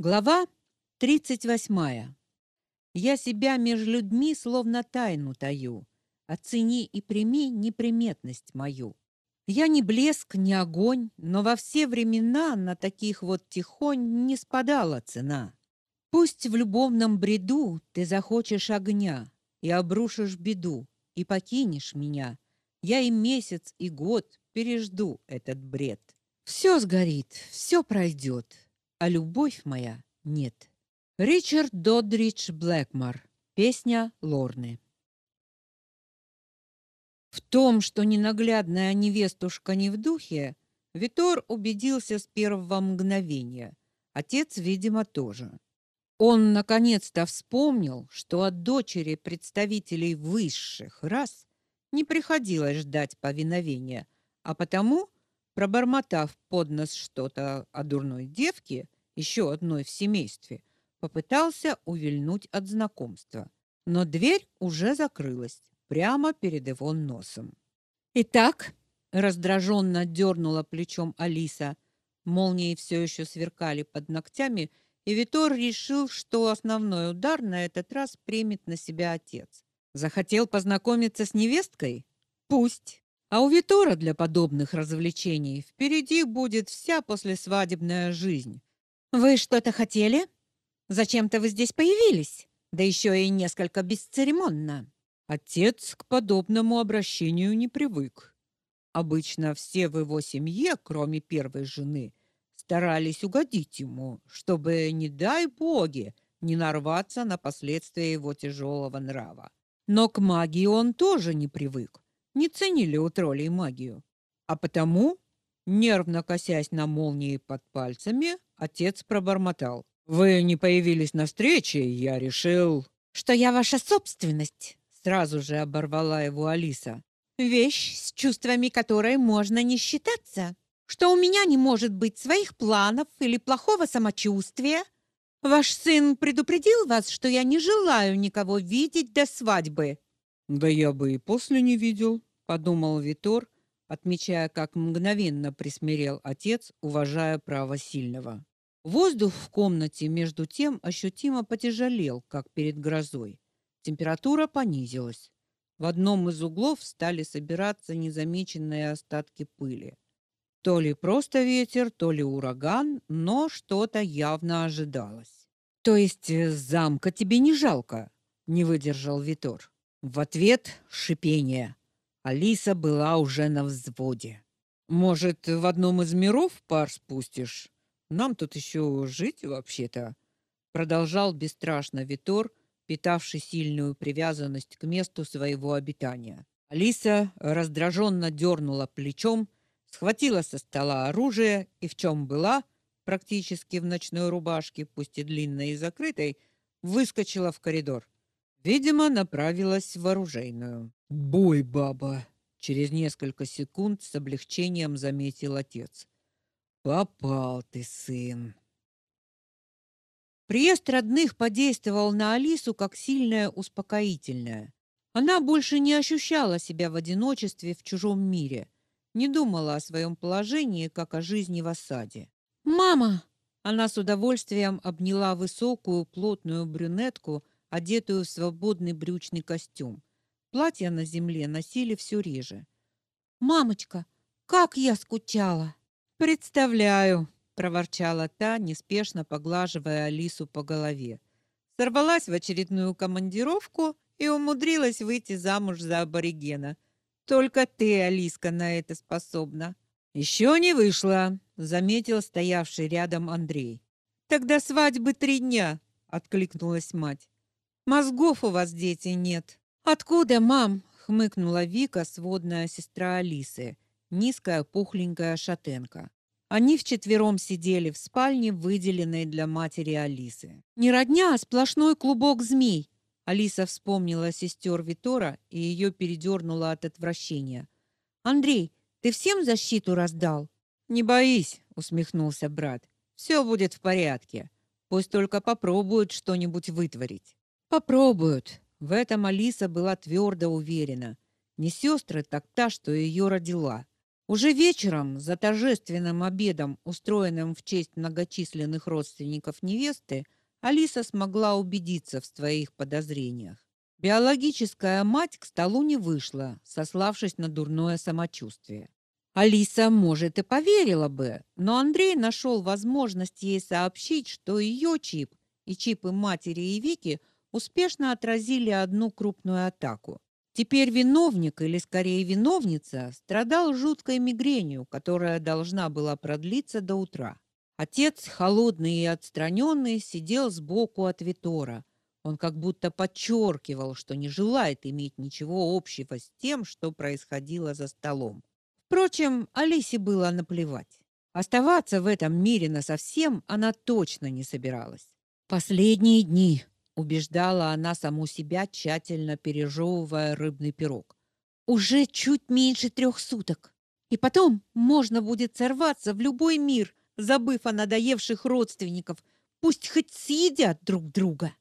Глава 38. Я себя меж людьми словно тайну таю. Оцени и прими неприметность мою. Я не блеск, не огонь, но во все времена на таких вот тихонь не спадала цена. Пусть в любовном бреду ты захочешь огня и обрушишь беду, и покинешь меня. Я и месяц, и год пережду этот бред. Все сгорит, все пройдет а любовь моя нет. Ричард Додридж Блэкмор. Песня Лорны. В том, что ненаглядная невестушка не в духе, Витор убедился с первого мгновения. Отец, видимо, тоже. Он наконец-то вспомнил, что от дочери представителей высших рас не приходилось ждать повиновения, а потому пробормотав под нос что-то о дурной девке, еще одной в семействе, попытался увильнуть от знакомства. Но дверь уже закрылась прямо перед его носом. «Итак», — раздраженно дернула плечом Алиса, молнии все еще сверкали под ногтями, и Витор решил, что основной удар на этот раз примет на себя отец. Захотел познакомиться с невесткой? Пусть. А у Витора для подобных развлечений впереди будет вся послесвадебная жизнь. Вы что-то хотели? Зачем-то вы здесь появились? Да еще и несколько бесцеремонно. Отец к подобному обращению не привык. Обычно все в его семье, кроме первой жены, старались угодить ему, чтобы, не дай боги, не нарваться на последствия его тяжелого нрава. Но к магии он тоже не привык не ценили у троллей магию. А потому, нервно косясь на молнии под пальцами, отец пробормотал: "Вы не появились на встрече, я решил, что я ваша собственность". Сразу же оборвала его Алиса. "Вещь, с чувствами которой можно не считаться, что у меня не может быть своих планов или плохого самочувствия". Ваш сын предупредил вас, что я не желаю никого видеть до свадьбы. Да я бы и после не видел, подумал Витор, отмечая, как мгновенно присмирел отец, уважая право сильного. Воздух в комнате между тем ощутимо потяжелел, как перед грозой. Температура понизилась. В одном из углов стали собираться незамеченные остатки пыли. То ли просто ветер, то ли ураган, но что-то явно ожидалось. То есть э, замка тебе не жалко, не выдержал Витор. В ответ шипение. Алиса была уже на взводе. Может, в одном из миров пар спустишь? Нам тут еще жить вообще-то, продолжал бесстрашно Витор, питавший сильную привязанность к месту своего обитания. Алиса раздраженно дернула плечом, схватила со стола оружие и в чем была, практически в ночной рубашке, пусть и длинной и закрытой, выскочила в коридор. Видимо, направилась в оружейную. Бой, баба, через несколько секунд с облегчением заметил отец. Попал ты, сын. Приезд родных подействовал на Алису как сильное успокоительное. Она больше не ощущала себя в одиночестве в чужом мире, не думала о своем положении, как о жизни в осаде. Мама, она с удовольствием обняла высокую, плотную брюнетку, одетую в свободный брючный костюм. Платья на земле носили все реже. Мамочка, как я скучала. Представляю, проворчала та, неспешно поглаживая Алису по голове. Сорвалась в очередную командировку и умудрилась выйти замуж за аборигена. Только ты, Алиска, на это способна. Еще не вышла, заметил стоявший рядом Андрей. Тогда свадьбы три дня, откликнулась мать. Мозгов у вас, дети, нет. Откуда, мам? хмыкнула Вика, сводная сестра Алисы, низкая, пухленькая шатенка. Они вчетвером сидели в спальне, выделенной для матери Алисы. Не родня, а сплошной клубок змей. Алиса вспомнила сестер Витора и ее передернуло от отвращения. Андрей, ты всем защиту раздал? Не боись, усмехнулся брат. Все будет в порядке. Пусть только попробуют что-нибудь вытворить. Попробуют. В этом Алиса была твердо уверена. Не сестры, так та, что ее родила. Уже вечером, за торжественным обедом, устроенным в честь многочисленных родственников невесты, Алиса смогла убедиться в своих подозрениях. Биологическая мать к столу не вышла, сославшись на дурное самочувствие. Алиса, может, и поверила бы, но Андрей нашел возможность ей сообщить, что ее чип и чипы матери и Вики успешно отразили одну крупную атаку. Теперь виновник, или скорее виновница, страдал жуткой мигренью, которая должна была продлиться до утра. Отец, холодный и отстраненный, сидел сбоку от Витора. Он как будто подчеркивал, что не желает иметь ничего общего с тем, что происходило за столом. Впрочем, Алисе было наплевать. Оставаться в этом мире насовсем она точно не собиралась. Последние дни убеждала она саму себя, тщательно пережевывая рыбный пирог. Уже чуть меньше трех суток. И потом можно будет сорваться в любой мир, забыв о надоевших родственников. Пусть хоть съедят друг друга.